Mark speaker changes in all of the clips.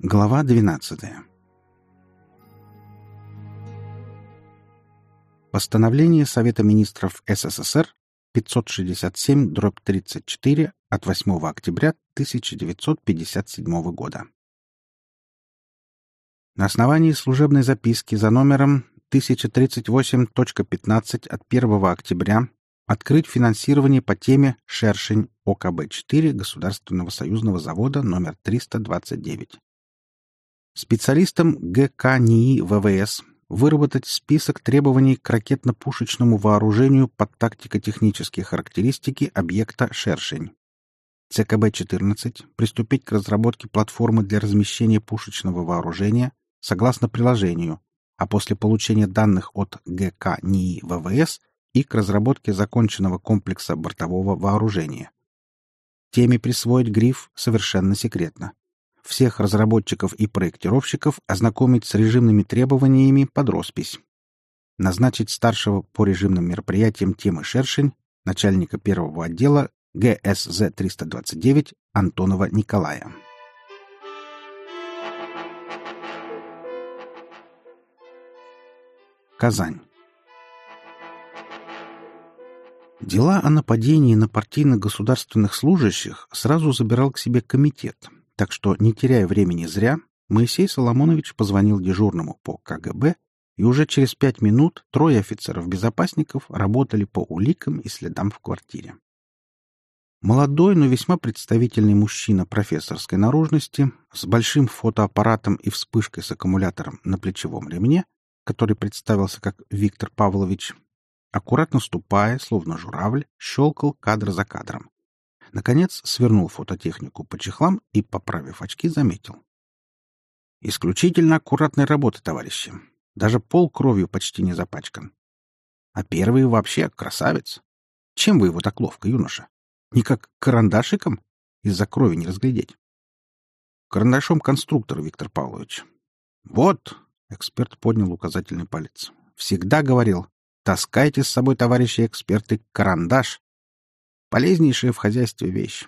Speaker 1: Глава 12. Постановление Совета министров СССР 567-34 от 8 октября 1957 года. На основании служебной записки за номером 1038.15 от 1 октября открыть финансирование по теме «Шершень ОКБ-4 Государственного союзного завода номер 329». Специалистам ГК НИИ ВВС выработать список требований к ракетно-пушечному вооружению под тактико-технические характеристики объекта «Шершень». ЦКБ-14 приступить к разработке платформы для размещения пушечного вооружения согласно приложению, а после получения данных от ГК НИИ ВВС и к разработке законченного комплекса бортового вооружения. Теме присвоить гриф совершенно секретно. Всех разработчиков и проектировщиков ознакомить с режимными требованиями под роспись. Назначить старшего по режимным мероприятиям темы «Шершень» начальника первого отдела ГСЗ-329 Антонова Николая. Казань. Дела о нападении на партийно-государственных служащих сразу забирал к себе комитет, так что, не теряя времени зря, Моисей Соломонович позвонил дежурному по КГБ, и уже через пять минут трое офицеров-безопасников работали по уликам и следам в квартире. Молодой, но весьма представительный мужчина профессорской наружности с большим фотоаппаратом и вспышкой с аккумулятором на плечевом ремне который представился как Виктор Павлович, аккуратно ступая, словно журавль, щелкал кадр за кадром. Наконец свернул фототехнику по чехлам и, поправив очки, заметил. «Исключительно аккуратной работы, товарищи. Даже пол кровью почти не запачкан. А первый вообще красавец. Чем вы его так ловко, юноша? Не как карандашиком? Из-за крови не разглядеть. Карандашом конструктор, Виктор Павлович. Вот, Эксперт поднял указательный палец. «Всегда говорил, таскайте с собой, товарищи эксперты, карандаш. Полезнейшая в хозяйстве вещь.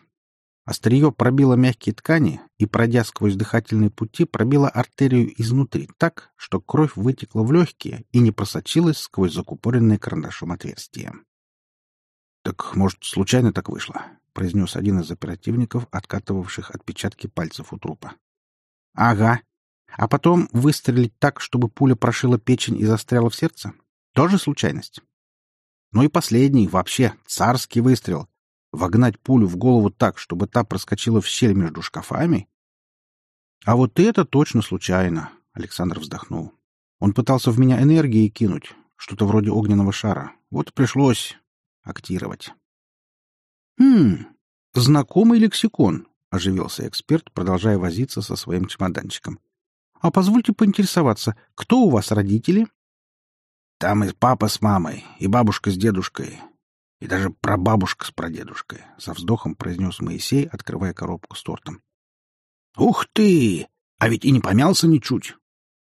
Speaker 1: Острие пробило мягкие ткани и, пройдя сквозь дыхательные пути, пробило артерию изнутри так, что кровь вытекла в легкие и не просочилась сквозь закупоренное карандашом отверстие. «Так, может, случайно так вышло?» — произнес один из оперативников, откатывавших отпечатки пальцев у трупа. «Ага», а потом выстрелить так, чтобы пуля прошила печень и застряла в сердце? Тоже случайность. Ну и последний, вообще, царский выстрел. Вогнать пулю в голову так, чтобы та проскочила в щель между шкафами? А вот это точно случайно, Александр вздохнул. Он пытался в меня энергии кинуть, что-то вроде огненного шара. Вот пришлось актировать. Хм, знакомый лексикон, оживился эксперт, продолжая возиться со своим чемоданчиком. А позвольте поинтересоваться, кто у вас родители? Там и папа с мамой, и бабушка с дедушкой, и даже прабабушка с прадедушкой, со вздохом произнес Моисей, открывая коробку с тортом. Ух ты! А ведь и не помялся ничуть.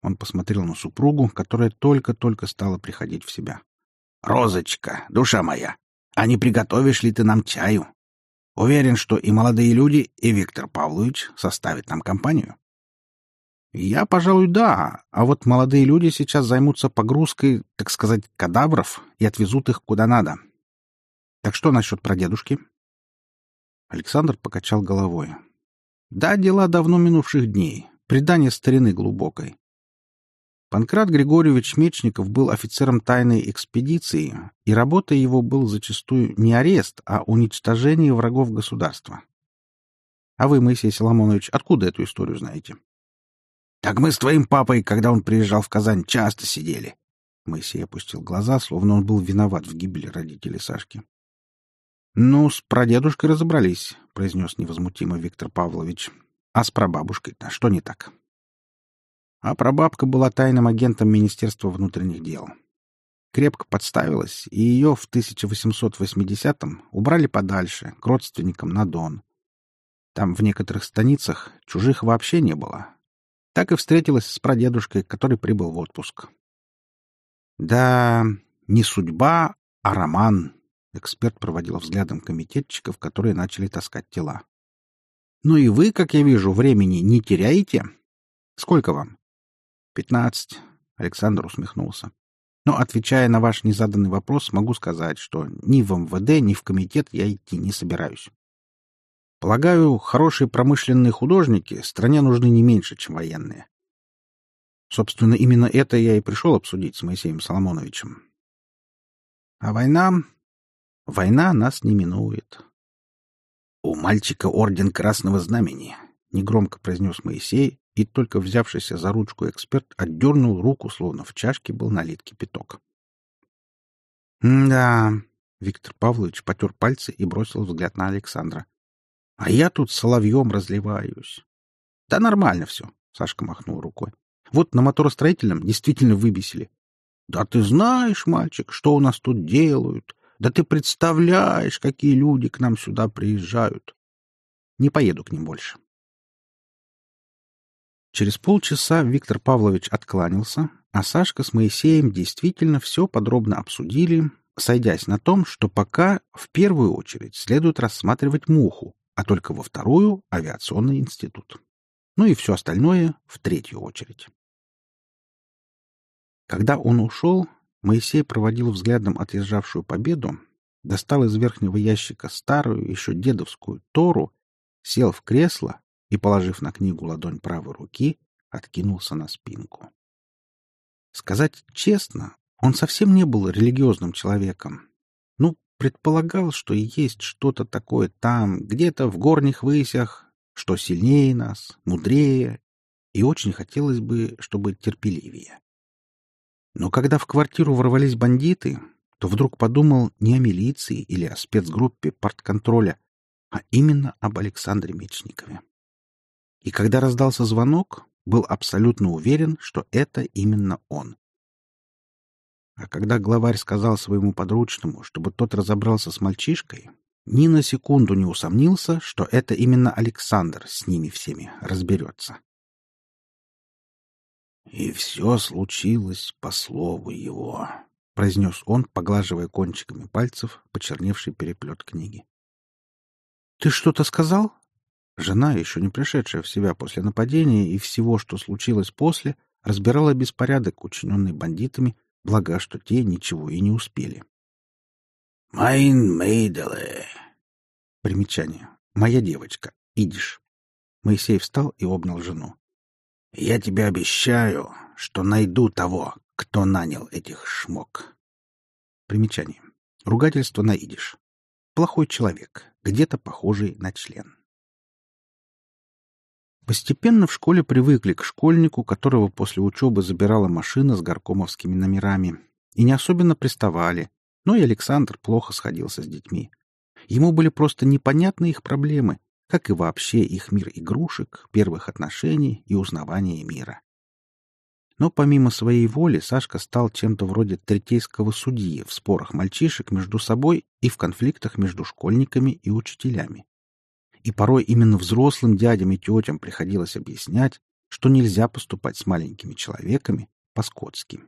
Speaker 1: Он посмотрел на супругу, которая только-только стала приходить в себя. Розочка, душа моя, а не приготовишь ли ты нам чаю? Уверен, что и молодые люди, и Виктор Павлович составят нам компанию. Я, пожалуй, да, а вот молодые люди сейчас займутся погрузкой, так сказать, кадавров и отвезут их куда надо. Так что насчет прадедушки? Александр покачал головой. Да, дела давно минувших дней, предание старины глубокой. Панкрат Григорьевич Мечников был офицером тайной экспедиции, и работа его был зачастую не арест, а уничтожение врагов государства. А вы, Моисей Соломонович, откуда эту историю знаете? Так мы с твоим папой, когда он приезжал в Казань, часто сидели. Моисей опустил глаза, словно он был виноват в гибели родителей Сашки. «Ну, с прадедушкой разобрались», — произнес невозмутимо Виктор Павлович. «А с прабабушкой-то что не так?» А прабабка была тайным агентом Министерства внутренних дел. Крепко подставилась, и ее в 1880-м убрали подальше, к родственникам на Дон. Там в некоторых станицах чужих вообще не было, так и встретилась с прадедушкой, который прибыл в отпуск. Да, не судьба, а роман. Эксперт проводил взглядом комитетчиков, которые начали таскать тела. Ну и вы, как я вижу, времени не теряете? Сколько вам? Пятнадцать. Александр усмехнулся. Но, отвечая на ваш незаданный вопрос, могу сказать, что ни в МВД, ни в комитет я идти не собираюсь. Полагаю, хорошие промышленные художники стране нужны не меньше, чем военные. Собственно, именно это я и пришел обсудить с Моисеем Соломоновичем. А война... Война нас не минует. У мальчика орден Красного Знамени, — негромко произнес Моисей, и только взявшийся за ручку эксперт отдернул руку, словно в чашке был налит кипяток. — Да, — Виктор Павлович потер пальцы и бросил взгляд на Александра. — А я тут соловьем разливаюсь. — Да нормально все, — Сашка махнул рукой. — Вот на моторостроительном действительно выбесили. — Да ты знаешь, мальчик, что у нас тут делают. Да ты представляешь, какие люди к нам сюда приезжают. Не поеду к ним больше. Через полчаса Виктор Павлович откланялся, а Сашка с Моисеем действительно все подробно обсудили, сойдясь на том, что пока в первую очередь следует рассматривать муху, а только во вторую — авиационный институт. Ну и все остальное в третью очередь. Когда он ушел, Моисей проводил взглядом отъезжавшую победу, достал из верхнего ящика старую, еще дедовскую Тору, сел в кресло и, положив на книгу ладонь правой руки, откинулся на спинку. Сказать честно, он совсем не был религиозным человеком. Ну, предполагал, что есть что-то такое там, где-то в горних высях, что сильнее нас, мудрее, и очень хотелось бы, чтобы терпеливее. Но когда в квартиру ворвались бандиты, то вдруг подумал не о милиции или о спецгруппе партконтроля, а именно об Александре Мечникове. И когда раздался звонок, был абсолютно уверен, что это именно он. А когда главарь сказал своему подручному, чтобы тот разобрался с мальчишкой, ни на секунду не усомнился, что это именно Александр с ними всеми разберется. «И все случилось по слову его», — произнес он, поглаживая кончиками пальцев почерневший переплет книги. «Ты что-то сказал?» Жена, еще не пришедшая в себя после нападения и всего, что случилось после, разбирала беспорядок, учиненный бандитами, благо, что те ничего и не успели. «Майн Мейделе». Примечание. «Моя девочка. Идиш». Моисей встал и обнял жену. Я тебе обещаю, что найду того, кто нанял этих шмок. Примечание. Ругательство на идиш. Плохой человек, где-то похожий на член. Постепенно в школе привыкли к школьнику, которого после учебы забирала машина с горкомовскими номерами, и не особенно приставали, но и Александр плохо сходился с детьми. Ему были просто непонятны их проблемы, как и вообще их мир игрушек, первых отношений и узнавания мира. Но помимо своей воли Сашка стал чем-то вроде третейского судьи в спорах мальчишек между собой и в конфликтах между школьниками и учителями. И порой именно взрослым дядям и тетям приходилось объяснять, что нельзя поступать с маленькими человеками по-скотски.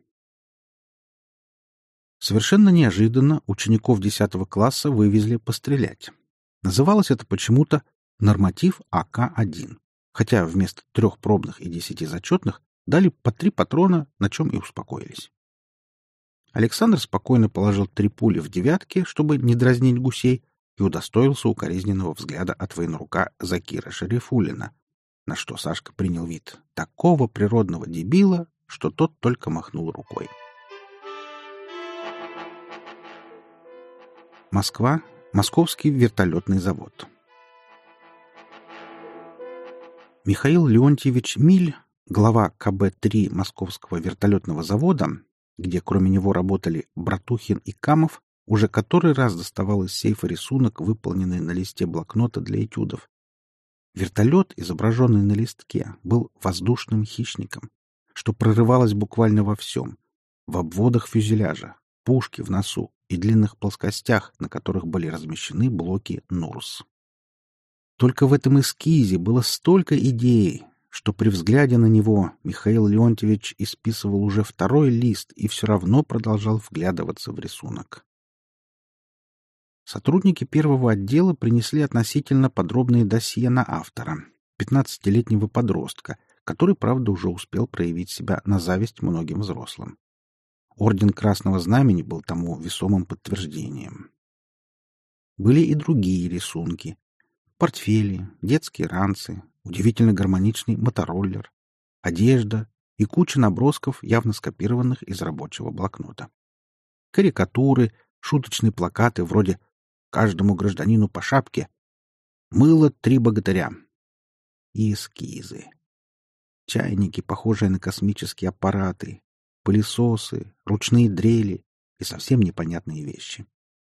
Speaker 1: Совершенно неожиданно учеников 10 класса вывезли пострелять. Называлось это почему-то норматив АК-1, хотя вместо трех пробных и десяти зачетных дали по три патрона, на чем и успокоились. Александр спокойно положил три пули в девятки, чтобы не дразнить гусей, и удостоился укоризненного взгляда от военрука Закира Шарифулина, на что Сашка принял вид такого природного дебила, что тот только махнул рукой. Москва. Московский вертолетный завод. Михаил Леонтьевич Миль, глава КБ-3 Московского вертолетного завода, где кроме него работали Братухин и Камов, уже который раз доставал из сейфа рисунок, выполненный на листе блокнота для этюдов. Вертолет, изображенный на листке, был воздушным хищником, что прорывалось буквально во всем. В обводах фюзеляжа, пушке в носу и длинных плоскостях, на которых были размещены блоки НУРС. Только в этом эскизе было столько идей, что при взгляде на него Михаил Леонтьевич исписывал уже второй лист и все равно продолжал вглядываться в рисунок. Сотрудники первого отдела принесли относительно подробные досье на автора, 15-летнего подростка, который, правда, уже успел проявить себя на зависть многим взрослым. Орден Красного Знамени был тому весомым подтверждением. Были и другие рисунки. Портфели, детские ранцы, удивительно гармоничный мотороллер, одежда и куча набросков, явно скопированных из рабочего блокнота. Карикатуры, шуточные плакаты вроде «Каждому гражданину по шапке», «Мыло три богатыря» и эскизы. Чайники, похожие на космические аппараты, пылесосы, ручные дрели и совсем непонятные вещи.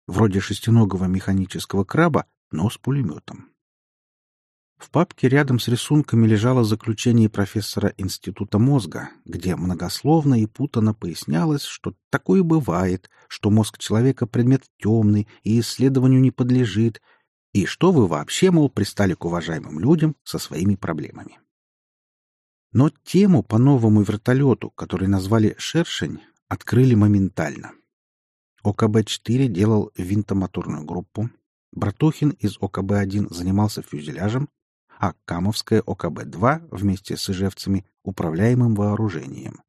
Speaker 1: Вроде шестиногого механического краба, но с пулеметом. В папке рядом с рисунками лежало заключение профессора Института мозга, где многословно и путано пояснялось, что такое бывает, что мозг человека предмет темный и исследованию не подлежит, и что вы вообще, мол, пристали к уважаемым людям со своими проблемами. Но тему по новому вертолету, который назвали «Шершень», открыли моментально. ОКБ-4 делал винтомоторную группу, Братухин из ОКБ-1 занимался фюзеляжем, а Камовская ОКБ-2 вместе с ижевцами управляемым вооружением.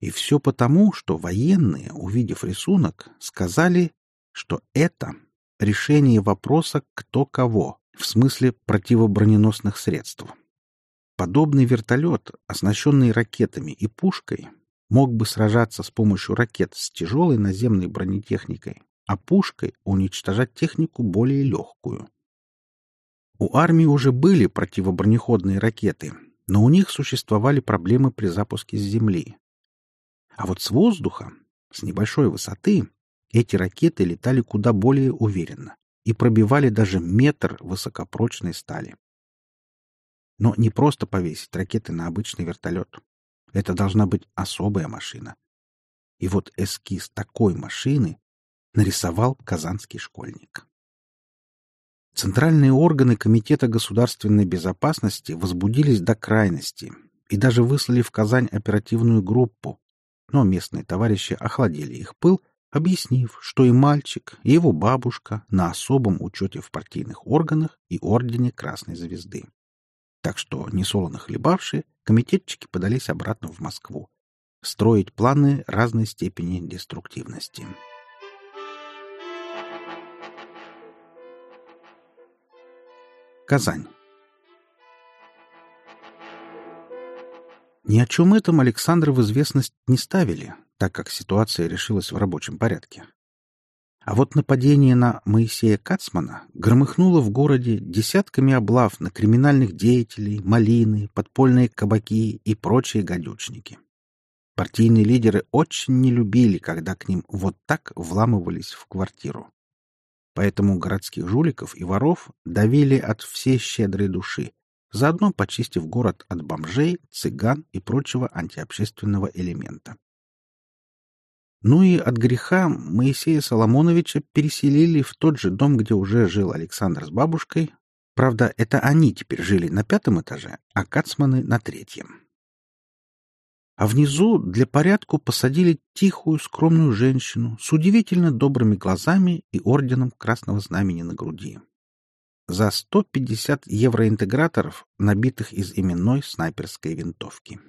Speaker 1: И все потому, что военные, увидев рисунок, сказали, что это решение вопроса «кто кого» в смысле противоброненосных средств. Подобный вертолет, оснащенный ракетами и пушкой, мог бы сражаться с помощью ракет с тяжелой наземной бронетехникой, а пушкой уничтожать технику более легкую. У армии уже были противобронеходные ракеты, но у них существовали проблемы при запуске с земли. А вот с воздуха, с небольшой высоты, эти ракеты летали куда более уверенно и пробивали даже метр высокопрочной стали. Но не просто повесить ракеты на обычный вертолет. Это должна быть особая машина. И вот эскиз такой машины нарисовал казанский школьник. Центральные органы Комитета государственной безопасности возбудились до крайности и даже выслали в Казань оперативную группу, но местные товарищи охладили их пыл, объяснив, что и мальчик, и его бабушка на особом учете в партийных органах и ордене Красной Звезды. Так что, несолоно хлебавшие, комитетчики подались обратно в Москву, строить планы разной степени деструктивности. Казань. Ни о чем этом Александра в известность не ставили, так как ситуация решилась в рабочем порядке. А вот нападение на Моисея Кацмана громыхнуло в городе десятками облав на криминальных деятелей, малины, подпольные кабаки и прочие гадючники. Партийные лидеры очень не любили, когда к ним вот так вламывались в квартиру. Поэтому городских жуликов и воров давили от всей щедрой души, заодно почистив город от бомжей, цыган и прочего антиобщественного элемента. Ну и от греха Моисея Соломоновича переселили в тот же дом, где уже жил Александр с бабушкой. Правда, это они теперь жили на пятом этаже, а Кацманы — на третьем. А внизу для порядку посадили тихую, скромную женщину с удивительно добрыми глазами и орденом Красного Знамени на груди. За 150 евроинтеграторов, набитых из именной снайперской винтовки.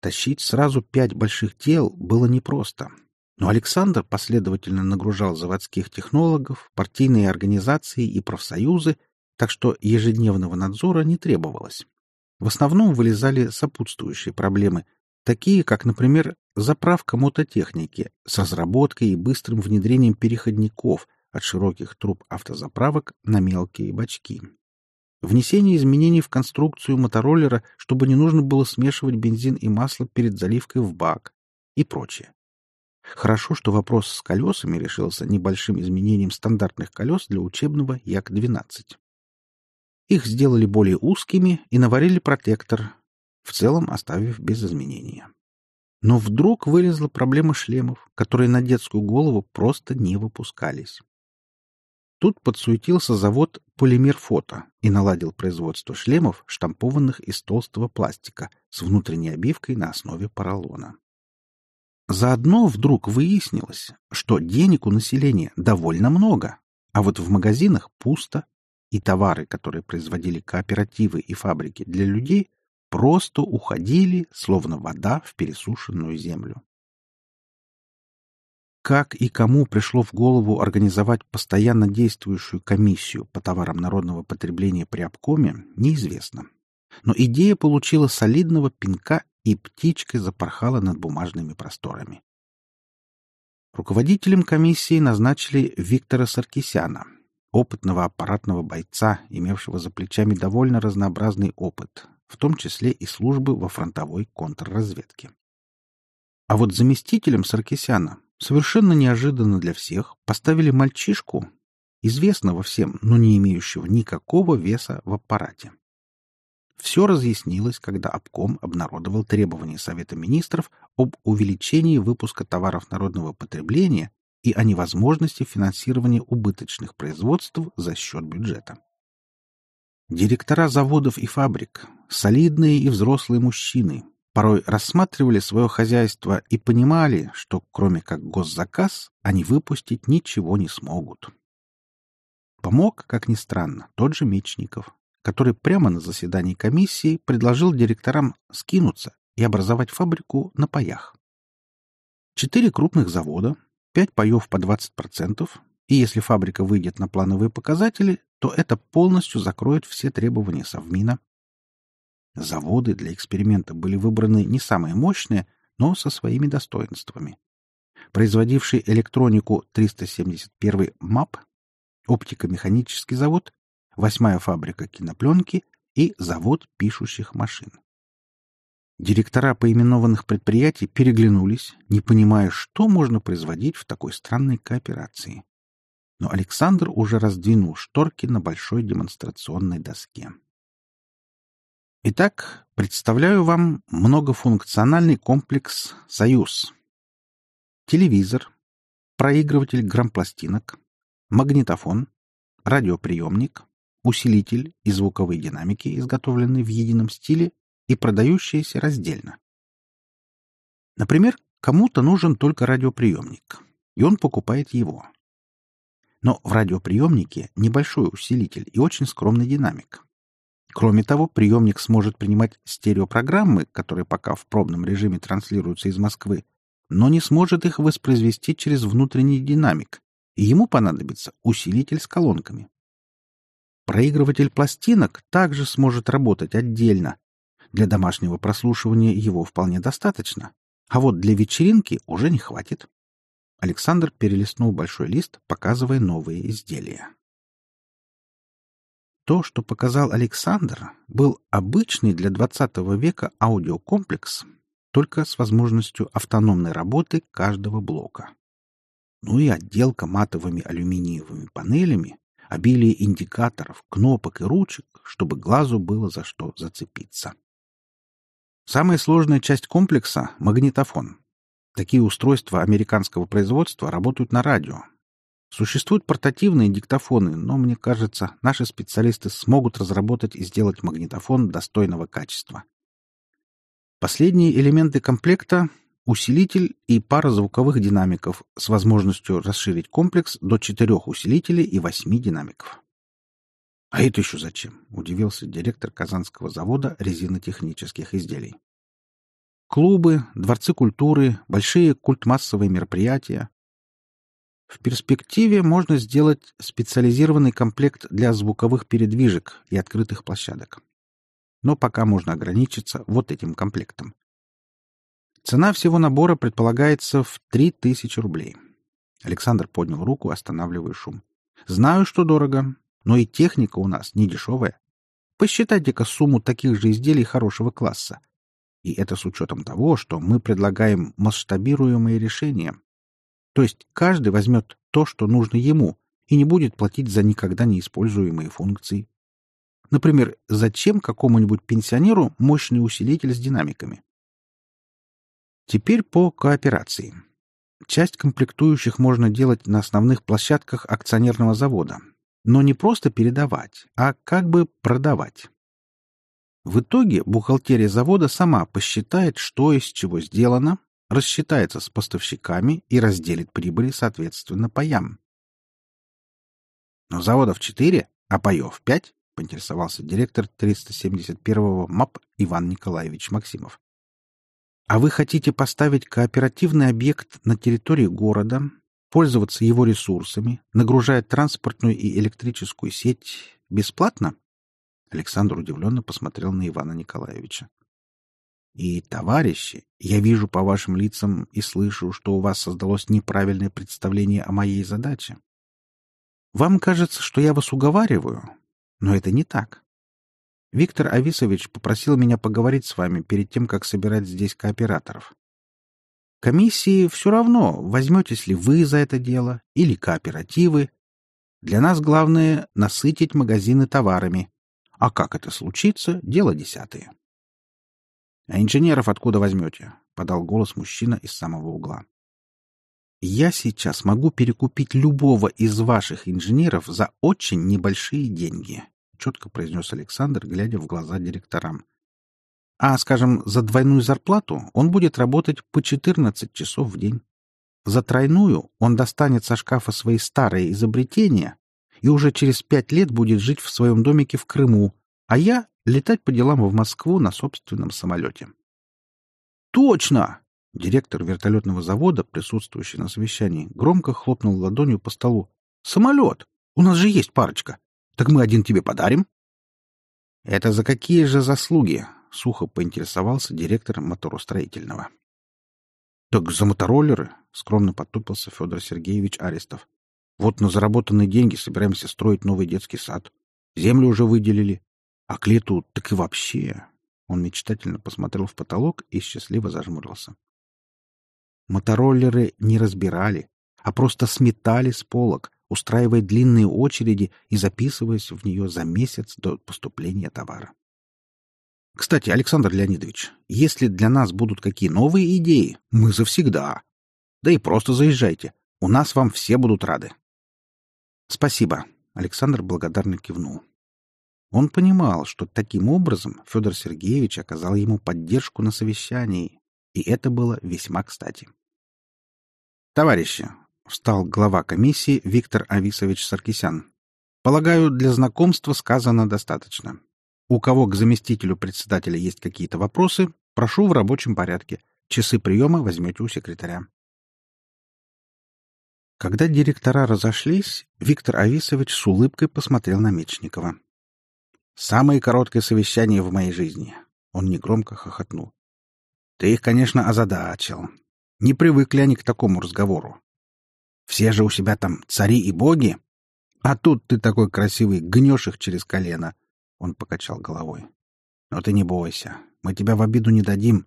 Speaker 1: Тащить сразу пять больших дел было непросто. Но Александр последовательно нагружал заводских технологов, партийные организации и профсоюзы, так что ежедневного надзора не требовалось. В основном вылезали сопутствующие проблемы, такие как, например, заправка мототехники с разработкой и быстрым внедрением переходников от широких труб автозаправок на мелкие бачки внесение изменений в конструкцию мотороллера, чтобы не нужно было смешивать бензин и масло перед заливкой в бак и прочее. Хорошо, что вопрос с колесами решился небольшим изменением стандартных колес для учебного Як-12. Их сделали более узкими и наварили протектор, в целом оставив без изменения. Но вдруг вылезла проблема шлемов, которые на детскую голову просто не выпускались. Тут подсуетился завод «Полимер Фото» и наладил производство шлемов, штампованных из толстого пластика с внутренней обивкой на основе поролона. Заодно вдруг выяснилось, что денег у населения довольно много, а вот в магазинах пусто. И товары, которые производили кооперативы и фабрики для людей, просто уходили, словно вода в пересушенную землю. Как и кому пришло в голову организовать постоянно действующую комиссию по товарам народного потребления при обкоме, неизвестно. Но идея получила солидного пинка и птичкой запорхала над бумажными просторами. Руководителем комиссии назначили Виктора Саркисяна, опытного аппаратного бойца, имевшего за плечами довольно разнообразный опыт, в том числе и службы во фронтовой контрразведке. А вот заместителем Саркисяна, совершенно неожиданно для всех, поставили мальчишку, известного всем, но не имеющего никакого веса в аппарате. Все разъяснилось, когда обком обнародовал требования Совета министров об увеличении выпуска товаров народного потребления и о невозможности финансирования убыточных производств за счет бюджета. Директора заводов и фабрик, солидные и взрослые мужчины, порой рассматривали свое хозяйство и понимали, что кроме как госзаказ они выпустить ничего не смогут. Помог, как ни странно, тот же Мечников, который прямо на заседании комиссии предложил директорам скинуться и образовать фабрику на паях. Четыре крупных завода, пять паев по 20%, и если фабрика выйдет на плановые показатели, то это полностью закроет все требования Совмина. Заводы для эксперимента были выбраны не самые мощные, но со своими достоинствами. Производивший электронику 371 МАП, оптико-механический завод восьмая фабрика кинопленки и завод пишущих машин. Директора поименованных предприятий переглянулись, не понимая, что можно производить в такой странной кооперации. Но Александр уже раздвинул шторки на большой демонстрационной доске. Итак, представляю вам многофункциональный комплекс «Союз». Телевизор, проигрыватель грампластинок, магнитофон, радиоприемник, усилитель и звуковые динамики, изготовленные в едином стиле и продающиеся раздельно. Например, кому-то нужен только радиоприемник, и он покупает его. Но в радиоприемнике небольшой усилитель и очень скромный динамик. Кроме того, приемник сможет принимать стереопрограммы, которые пока в пробном режиме транслируются из Москвы, но не сможет их воспроизвести через внутренний динамик, и ему понадобится усилитель с колонками. Проигрыватель пластинок также сможет работать отдельно. Для домашнего прослушивания его вполне достаточно. А вот для вечеринки уже не хватит. Александр перелистнул большой лист, показывая новые изделия. То, что показал Александр, был обычный для XX века аудиокомплекс, только с возможностью автономной работы каждого блока. Ну и отделка матовыми алюминиевыми панелями обилие индикаторов, кнопок и ручек, чтобы глазу было за что зацепиться. Самая сложная часть комплекса — магнитофон. Такие устройства американского производства работают на радио. Существуют портативные диктофоны, но, мне кажется, наши специалисты смогут разработать и сделать магнитофон достойного качества. Последние элементы комплекта усилитель и пара звуковых динамиков с возможностью расширить комплекс до четырех усилителей и восьми динамиков. «А это еще зачем?» — удивился директор Казанского завода резинотехнических изделий. «Клубы, дворцы культуры, большие культмассовые мероприятия. В перспективе можно сделать специализированный комплект для звуковых передвижек и открытых площадок. Но пока можно ограничиться вот этим комплектом. Цена всего набора предполагается в три тысячи рублей. Александр поднял руку, останавливая шум. Знаю, что дорого, но и техника у нас не дешевая. Посчитайте-ка сумму таких же изделий хорошего класса. И это с учетом того, что мы предлагаем масштабируемые решения. То есть каждый возьмет то, что нужно ему, и не будет платить за никогда не используемые функции. Например, зачем какому-нибудь пенсионеру мощный усилитель с динамиками? Теперь по кооперации. Часть комплектующих можно делать на основных площадках акционерного завода, но не просто передавать, а как бы продавать. В итоге бухгалтерия завода сама посчитает, что из чего сделано, рассчитается с поставщиками и разделит прибыли соответственно паям. Но заводов четыре, А паев пять? — поинтересовался директор 371-го МАП Иван Николаевич Максимов. А вы хотите поставить кооперативный объект на территории города, пользоваться его ресурсами, нагружая транспортную и электрическую сеть бесплатно? Александр удивленно посмотрел на Ивана Николаевича. И, товарищи, я вижу по вашим лицам и слышу, что у вас создалось неправильное представление о моей задаче. Вам кажется, что я вас уговариваю, но это не так. Виктор Ависович попросил меня поговорить с вами перед тем, как собирать здесь кооператоров. Комиссии все равно, возьметесь ли вы за это дело или кооперативы. Для нас главное — насытить магазины товарами. А как это случится — дело десятое. «А инженеров откуда возьмете?» — подал голос мужчина из самого угла. «Я сейчас могу перекупить любого из ваших инженеров за очень небольшие деньги», — четко произнес Александр, глядя в глаза директорам. «А, скажем, за двойную зарплату он будет работать по 14 часов в день. За тройную он достанет со шкафа свои старые изобретения и уже через пять лет будет жить в своем домике в Крыму, а я летать по делам в Москву на собственном самолете. «Точно!» Директор вертолетного завода, присутствующий на совещании, громко хлопнул ладонью по столу. «Самолет! У нас же есть парочка. Так мы один тебе подарим?» «Это за какие же заслуги?» — сухо поинтересовался директор моторостроительного. «Так за мотороллеры!» — скромно потупился Федор Сергеевич Арестов. «Вот на заработанные деньги собираемся строить новый детский сад. Землю уже выделили. А к лету так и вообще. Он мечтательно посмотрел в потолок и счастливо зажмурился. Мотороллеры не разбирали, а просто сметали с полок, устраивая длинные очереди и записываясь в нее за месяц до поступления товара. Кстати, Александр Леонидович, если для нас будут какие новые идеи, мы завсегда. Да и просто заезжайте. У нас вам все будут рады. Спасибо. Александр благодарно кивнул. Он понимал, что таким образом Федор Сергеевич оказал ему поддержку на совещании, и это было весьма кстати. «Товарищи!» — встал глава комиссии Виктор Ависович Саркисян. «Полагаю, для знакомства сказано достаточно. У кого к заместителю председателя есть какие-то вопросы, прошу в рабочем порядке. Часы приема возьмете у секретаря». Когда директора разошлись, Виктор Ависович с улыбкой посмотрел на Мечникова. Самое короткое совещание в моей жизни. Он негромко хохотнул. Ты их, конечно, озадачил. Не привыкли они к такому разговору. Все же у себя там цари и боги. А тут ты такой красивый, гнешь их через колено. Он покачал головой. Но ты не бойся. Мы тебя в обиду не дадим.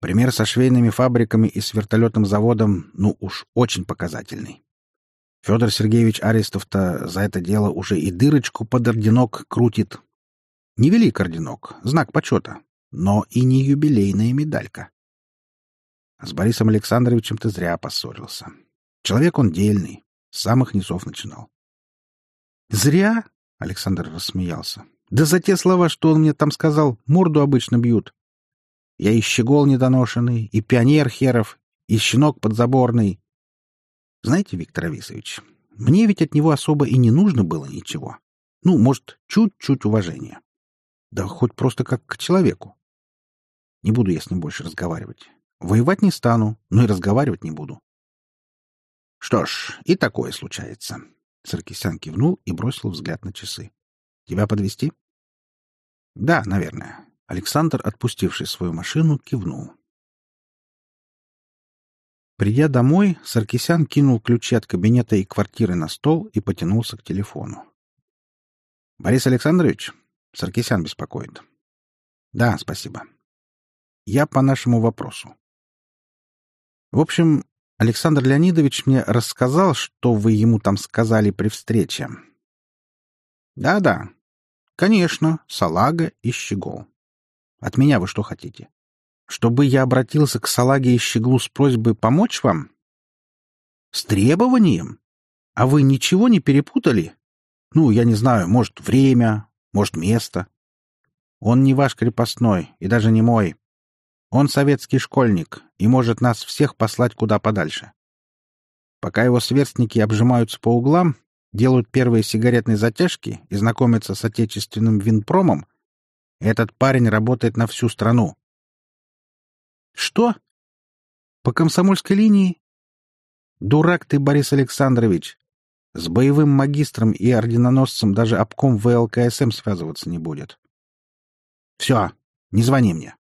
Speaker 1: Пример со швейными фабриками и с вертолетным заводом, ну уж очень показательный. Федор Сергеевич Арестов-то за это дело уже и дырочку под орденок крутит. Не велик орденок, знак почета, но и не юбилейная медалька. С Борисом Александровичем ты зря поссорился. Человек он дельный, с самых низов начинал. «Зря?» — Александр рассмеялся. «Да за те слова, что он мне там сказал, морду обычно бьют. Я и щегол недоношенный, и пионер херов, и щенок подзаборный, знаете, Виктор Ависович, мне ведь от него особо и не нужно было ничего. Ну, может, чуть-чуть уважения. Да хоть просто как к человеку. Не буду я с ним больше разговаривать. Воевать не стану, но и разговаривать не буду. Что ж, и такое случается. Саркисян кивнул и бросил взгляд на часы. Тебя подвести? Да, наверное. Александр, отпустивший свою машину, кивнул. Придя домой, Саркисян кинул ключи от кабинета и квартиры на стол и потянулся к телефону. «Борис Александрович?» Саркисян беспокоит. «Да, спасибо. Я по нашему вопросу. В общем, Александр Леонидович мне рассказал, что вы ему там сказали при встрече. Да-да. Конечно, салага и щегол. От меня вы что хотите? Чтобы я обратился к Салаге и Щеглу с просьбой помочь вам? С требованием? А вы ничего не перепутали? Ну, я не знаю, может, время, может, место. Он не ваш крепостной и даже не мой. Он советский школьник и может нас всех послать куда подальше. Пока его сверстники обжимаются по углам, делают первые сигаретные затяжки и знакомятся с отечественным винпромом, этот парень работает на всю страну. Что? По комсомольской линии? Дурак ты, Борис Александрович. С боевым магистром и орденоносцем даже обком ВЛКСМ связываться не будет. Все, не звони мне.